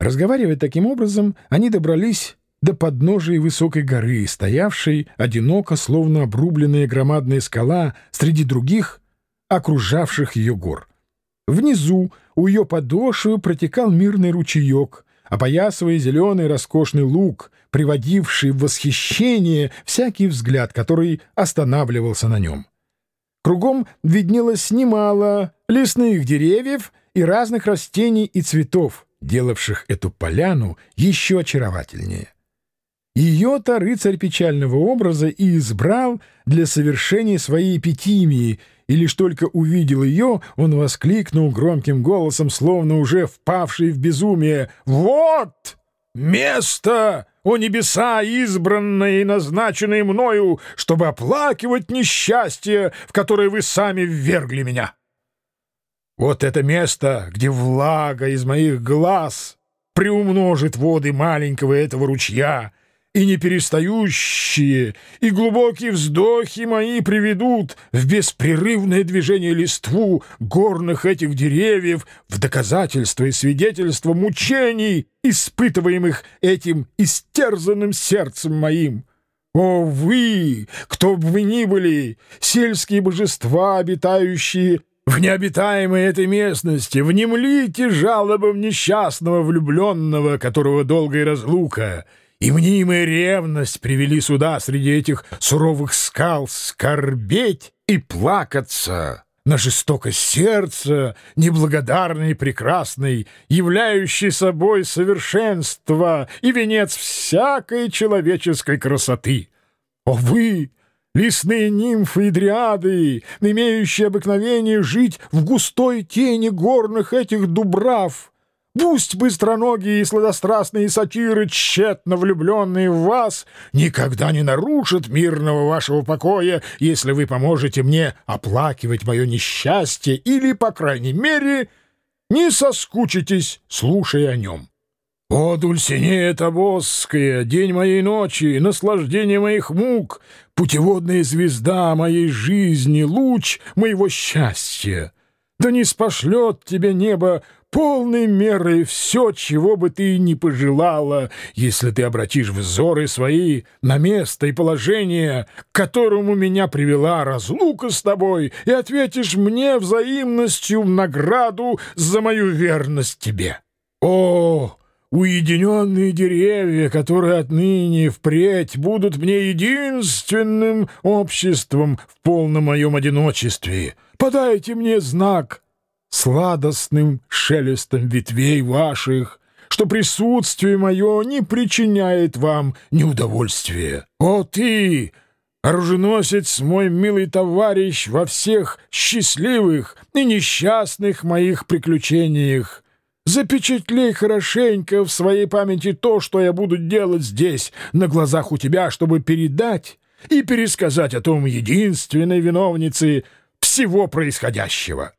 Разговаривая таким образом, они добрались до подножия высокой горы, стоявшей одиноко, словно обрубленная громадная скала среди других, окружавших ее гор. Внизу у ее подошвы протекал мирный ручеек, опоясывая зеленый роскошный луг, приводивший в восхищение всякий взгляд, который останавливался на нем. Кругом виднелось немало лесных деревьев и разных растений и цветов, делавших эту поляну еще очаровательнее. Ее-то рыцарь печального образа и избрал для совершения своей эпитимии, и лишь только увидел ее, он воскликнул громким голосом, словно уже впавший в безумие, «Вот место, о небеса, избранное и назначенное мною, чтобы оплакивать несчастье, в которое вы сами ввергли меня!» Вот это место, где влага из моих глаз приумножит воды маленького этого ручья, и неперестающие и глубокие вздохи мои приведут в беспрерывное движение листву горных этих деревьев в доказательство и свидетельство мучений, испытываемых этим истерзанным сердцем моим. О, вы, кто бы вы ни были, сельские божества, обитающие в необитаемой этой местности, внемлите жалобам несчастного влюбленного, которого долгая разлука и мнимая ревность привели сюда среди этих суровых скал скорбеть и плакаться на жестокость сердца, неблагодарной и прекрасной, являющей собой совершенство и венец всякой человеческой красоты. О вы, лесные нимфы и дриады, имеющие обыкновение жить в густой тени горных этих дубрав. Пусть быстроногие и сладострастные сатиры, тщетно влюбленные в вас, никогда не нарушат мирного вашего покоя, если вы поможете мне оплакивать мое несчастье или, по крайней мере, не соскучитесь, слушая о нем. О, Дульсинея Тобосская, день моей ночи, наслаждение моих мук, путеводная звезда моей жизни, луч моего счастья! Да не спошлет тебе небо полной мерой все, чего бы ты ни пожелала, если ты обратишь взоры свои на место и положение, к которому меня привела разлука с тобой, и ответишь мне взаимностью в награду за мою верность тебе. О, уединенные деревья, которые отныне впредь будут мне единственным обществом в полном моем одиночестве. Подайте мне знак сладостным шелестом ветвей ваших, что присутствие мое не причиняет вам неудовольствия. О ты, оруженосец мой милый товарищ во всех счастливых и несчастных моих приключениях! Запечатлей хорошенько в своей памяти то, что я буду делать здесь, на глазах у тебя, чтобы передать и пересказать о том единственной виновнице всего происходящего.